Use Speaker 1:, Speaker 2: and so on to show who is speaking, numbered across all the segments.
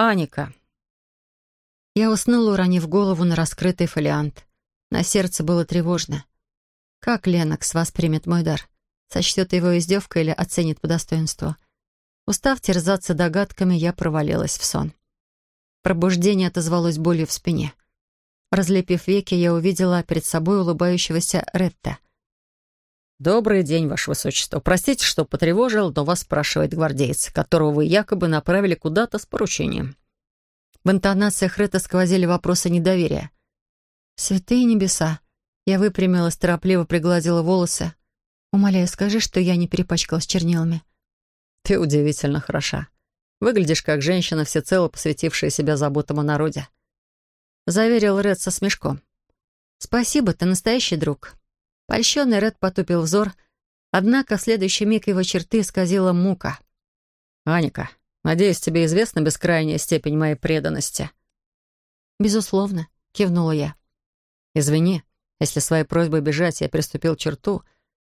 Speaker 1: Аника. Я уснула, уронив голову на раскрытый фолиант. На сердце было тревожно. Как Ленокс воспримет мой дар? Сочтет его издевкой или оценит по достоинству? Устав терзаться догадками, я провалилась в сон. Пробуждение отозвалось болью в спине. Разлепив веки, я увидела перед собой улыбающегося Ретта.
Speaker 2: «Добрый день, Ваше Высочество. Простите, что потревожил, но вас спрашивает гвардеец, которого вы якобы направили куда-то с поручением».
Speaker 1: В интонациях Ретта сквозили вопросы недоверия. «Святые небеса!» Я выпрямилась, торопливо пригладила волосы. «Умоляю, скажи, что я не перепачкалась чернилами».
Speaker 2: «Ты удивительно хороша. Выглядишь как женщина, всецело посвятившая себя заботам о народе», — заверил Ред со смешком.
Speaker 1: «Спасибо, ты настоящий друг. Польщенный Ред потупил взор, однако в следующий миг его черты исказила мука.
Speaker 2: «Аника, надеюсь, тебе известна бескрайняя степень моей преданности?»
Speaker 1: «Безусловно», — кивнула я.
Speaker 2: «Извини, если своей просьбой бежать я приступил черту.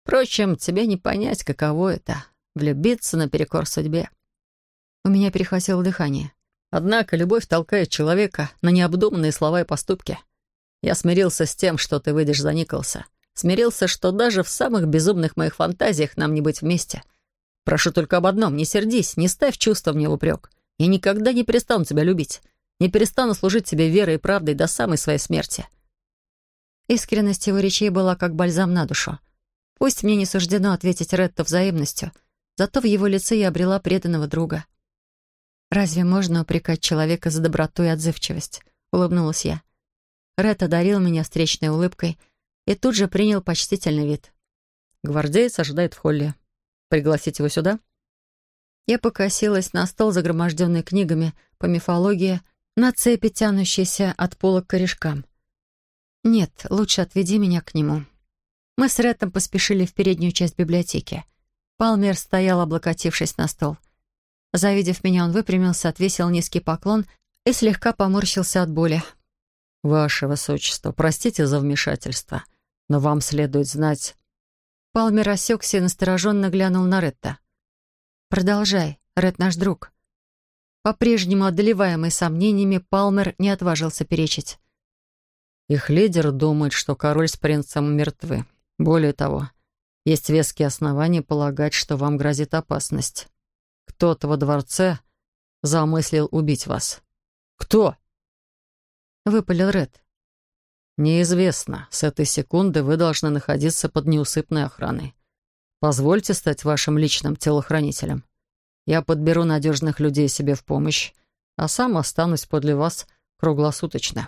Speaker 2: Впрочем, тебе не понять, каково это — влюбиться наперекор судьбе».
Speaker 1: У меня перехватило дыхание.
Speaker 2: Однако любовь толкает человека на необдуманные слова и поступки. Я смирился с тем, что ты выйдешь за Николса. Смирился, что даже в самых безумных моих фантазиях нам не быть вместе. Прошу только об одном, не сердись, не ставь чувства мне в упрек. Я никогда не перестану тебя любить. Не перестану служить тебе верой и правдой до самой своей смерти».
Speaker 1: Искренность его речей была как бальзам на душу. Пусть мне не суждено ответить Ретто взаимностью, зато в его лице я обрела преданного друга. «Разве можно упрекать человека за доброту и отзывчивость?» — улыбнулась я. Ретто одарил меня встречной улыбкой — и тут же принял почтительный вид.
Speaker 2: «Гвардеец ожидает в холле. Пригласить его сюда?»
Speaker 1: Я покосилась на стол, загроможденный книгами по мифологии, на цепи, тянущейся от пола к корешкам. «Нет, лучше отведи меня к нему». Мы с Реттом поспешили в переднюю часть библиотеки. Палмер стоял, облокотившись на стол. Завидев меня, он выпрямился, отвесил низкий поклон и слегка поморщился от боли.
Speaker 2: «Ваше Высочество, простите за вмешательство но вам следует знать...»
Speaker 1: Палмер осекся и настороженно глянул на Ретта. «Продолжай, Ред наш друг». По-прежнему одолеваемый сомнениями, Палмер не отважился перечить.
Speaker 2: «Их лидер думает, что король с принцем мертвы. Более того, есть веские основания полагать, что вам грозит опасность. Кто-то во дворце замыслил убить вас». «Кто?»
Speaker 1: — выпалил Ред.
Speaker 2: «Неизвестно. С этой секунды вы должны находиться под неусыпной охраной. Позвольте стать вашим личным телохранителем. Я подберу надежных людей себе в помощь, а сам останусь подле вас круглосуточно».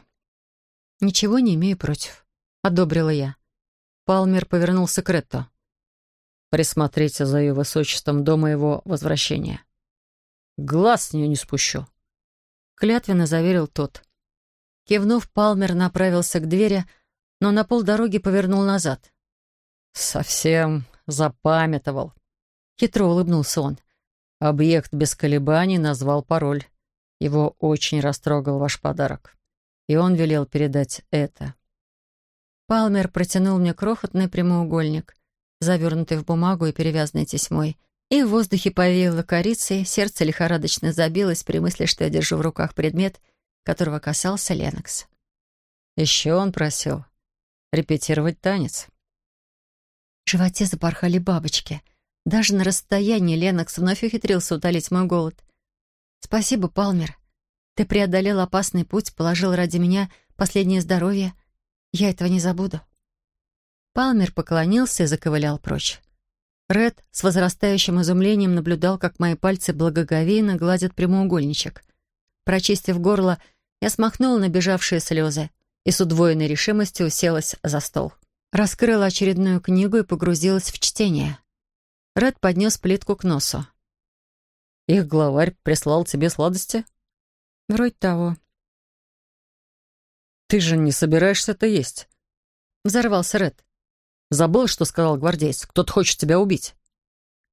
Speaker 1: «Ничего не имею против», — одобрила я. Палмер повернулся к Ретто.
Speaker 2: «Присмотрите за ее высочеством до моего возвращения. Глаз с нее не спущу», — клятвенно заверил тот.
Speaker 1: Кивнув, Палмер направился к двери, но на полдороги повернул назад.
Speaker 2: «Совсем запамятовал», —
Speaker 1: хитро улыбнулся он.
Speaker 2: «Объект без колебаний назвал пароль. Его очень растрогал ваш подарок. И он велел передать это».
Speaker 1: Палмер протянул мне крохотный прямоугольник, завернутый в бумагу и перевязанный тесьмой, и в воздухе повеяло корицей, сердце лихорадочно забилось при мысли, что я держу в руках предмет — которого касался Ленокс.
Speaker 2: Еще он просил репетировать танец.
Speaker 1: В животе запорхали бабочки. Даже на расстоянии Ленокс вновь ухитрился утолить мой голод. «Спасибо, Палмер. Ты преодолел опасный путь, положил ради меня последнее здоровье. Я этого не забуду». Палмер поклонился и заковылял прочь. Ред с возрастающим изумлением наблюдал, как мои пальцы благоговейно гладят прямоугольничек. Прочистив горло, я смахнула набежавшие слезы и с удвоенной решимостью уселась за стол. Раскрыла очередную книгу и погрузилась в чтение. Ред поднес плитку к носу.
Speaker 2: «Их главарь прислал тебе сладости?»
Speaker 1: «Вроде того».
Speaker 2: «Ты же не собираешься это есть?»
Speaker 1: Взорвался Ред.
Speaker 2: «Забыл, что сказал гвардейц? Кто-то хочет тебя убить».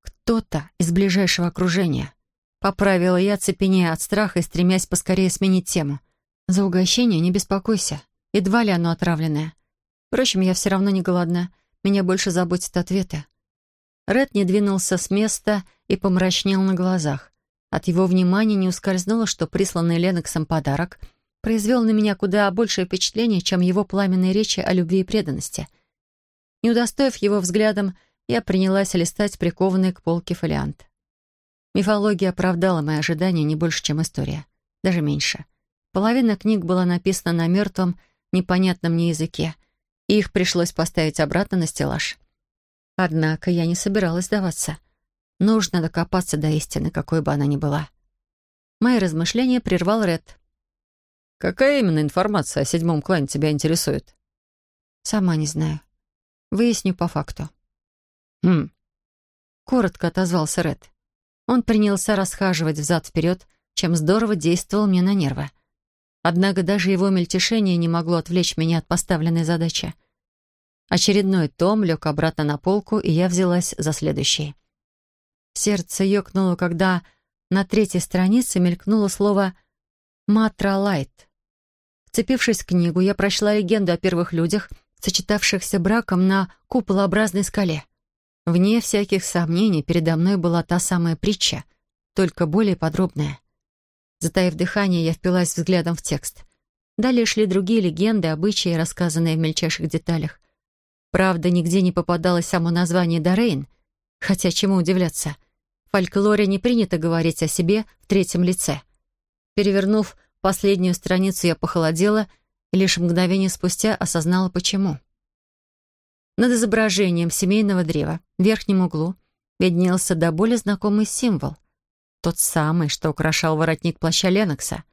Speaker 1: «Кто-то из ближайшего окружения. Поправила я, цепенея от страха и стремясь поскорее сменить тему. За угощение не беспокойся. Едва ли оно отравленное. Впрочем, я все равно не голодна. Меня больше заботят ответы. Ред не двинулся с места и помрачнел на глазах. От его внимания не ускользнуло, что присланный Леноксом подарок произвел на меня куда большее впечатление, чем его пламенные речи о любви и преданности. Не удостоив его взглядом, я принялась листать прикованный к полке фолиант. Мифология оправдала мои ожидания не больше, чем история. Даже меньше. Половина книг была написана на мертвом, непонятном мне языке, и их пришлось поставить обратно на стеллаж. Однако я не собиралась сдаваться. Нужно докопаться до истины, какой бы она ни была. Мои размышления прервал Ред.
Speaker 2: «Какая именно информация о седьмом клане тебя интересует?»
Speaker 1: «Сама не знаю. Выясню по факту».
Speaker 2: «Хм».
Speaker 1: Коротко отозвался Ред. Он принялся расхаживать взад-вперед, чем здорово действовал мне на нервы. Однако даже его мельтешение не могло отвлечь меня от поставленной задачи. Очередной том лег обратно на полку, и я взялась за следующий. Сердце ёкнуло, когда на третьей странице мелькнуло слово «Матралайт». Вцепившись в книгу, я прочла легенду о первых людях, сочетавшихся браком на куполообразной скале. Вне всяких сомнений передо мной была та самая притча, только более подробная. Затаив дыхание, я впилась взглядом в текст. Далее шли другие легенды, обычаи, рассказанные в мельчайших деталях. Правда, нигде не попадалось само название Дорейн, хотя чему удивляться — в фольклоре не принято говорить о себе в третьем лице. Перевернув последнюю страницу, я похолодела и лишь мгновение спустя осознала, почему. Над изображением семейного древа в верхнем углу виднелся до боли знакомый символ. Тот самый, что украшал воротник плаща Ленокса.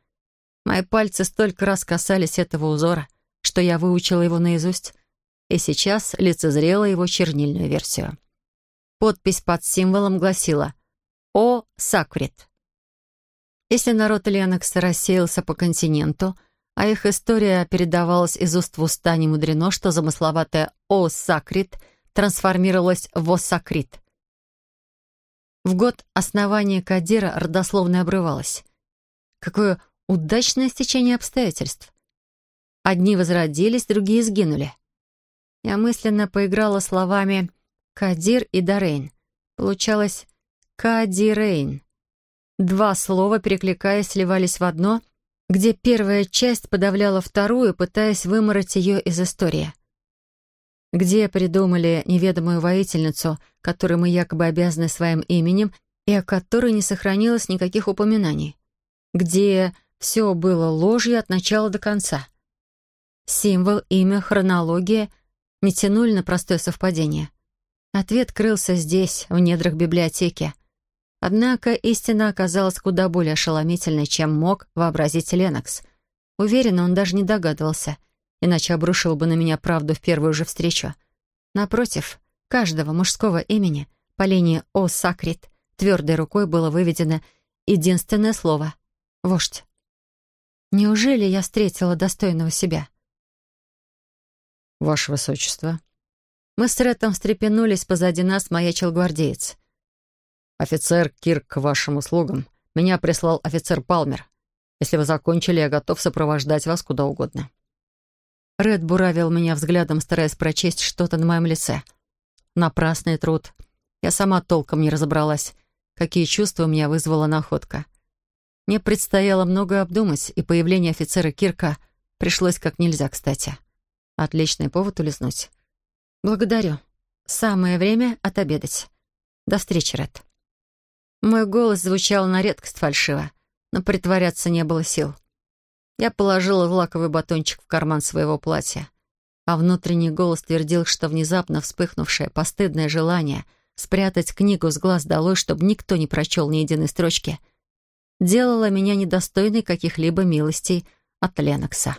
Speaker 1: Мои пальцы столько раз касались этого узора, что я выучила его наизусть, и сейчас лицезрела его чернильную версию. Подпись под символом гласила о Сакврит. Если народ Ленокса рассеялся по континенту, а их история передавалась из уст в уста, не мудрено, что замысловатая «О Сакрит» трансформировалась в «О Сакрит». В год основания Кадира родословная обрывалась. Какое удачное стечение обстоятельств. Одни возродились, другие сгинули. Я мысленно поиграла словами «Кадир» и «Дарейн». Получалось Кадирейн. Два слова, перекликаясь, сливались в одно, где первая часть подавляла вторую, пытаясь вымороть ее из истории. Где придумали неведомую воительницу, которой мы якобы обязаны своим именем, и о которой не сохранилось никаких упоминаний. Где все было ложью от начала до конца. Символ, имя, хронология не тянули на простое совпадение. Ответ крылся здесь, в недрах библиотеки — Однако истина оказалась куда более ошеломительной, чем мог вообразить Ленокс. Уверенно, он даже не догадывался, иначе обрушил бы на меня правду в первую же встречу. Напротив, каждого мужского имени по линии «О Сакрит» твердой рукой было выведено единственное слово — «Вождь». Неужели я встретила достойного себя?
Speaker 2: «Ваше Высочество».
Speaker 1: Мы с Реттом встрепенулись, позади нас маячил гвардеец —
Speaker 2: «Офицер Кирк к вашим услугам. Меня прислал офицер Палмер. Если вы закончили, я готов сопровождать вас куда угодно».
Speaker 1: Ред буравил меня взглядом, стараясь прочесть что-то на моем лице. Напрасный труд. Я сама толком не разобралась, какие чувства у меня вызвала находка. Мне предстояло многое обдумать, и появление офицера Кирка пришлось как нельзя кстати. Отличный повод улизнуть. «Благодарю. Самое время отобедать. До встречи, Ред». Мой голос звучал на редкость фальшиво, но притворяться не было сил. Я положила лаковый батончик в карман своего платья, а внутренний голос твердил, что внезапно вспыхнувшее постыдное желание спрятать книгу с глаз долой, чтобы никто не прочел ни единой строчки, делало меня недостойной каких-либо милостей от Ленокса.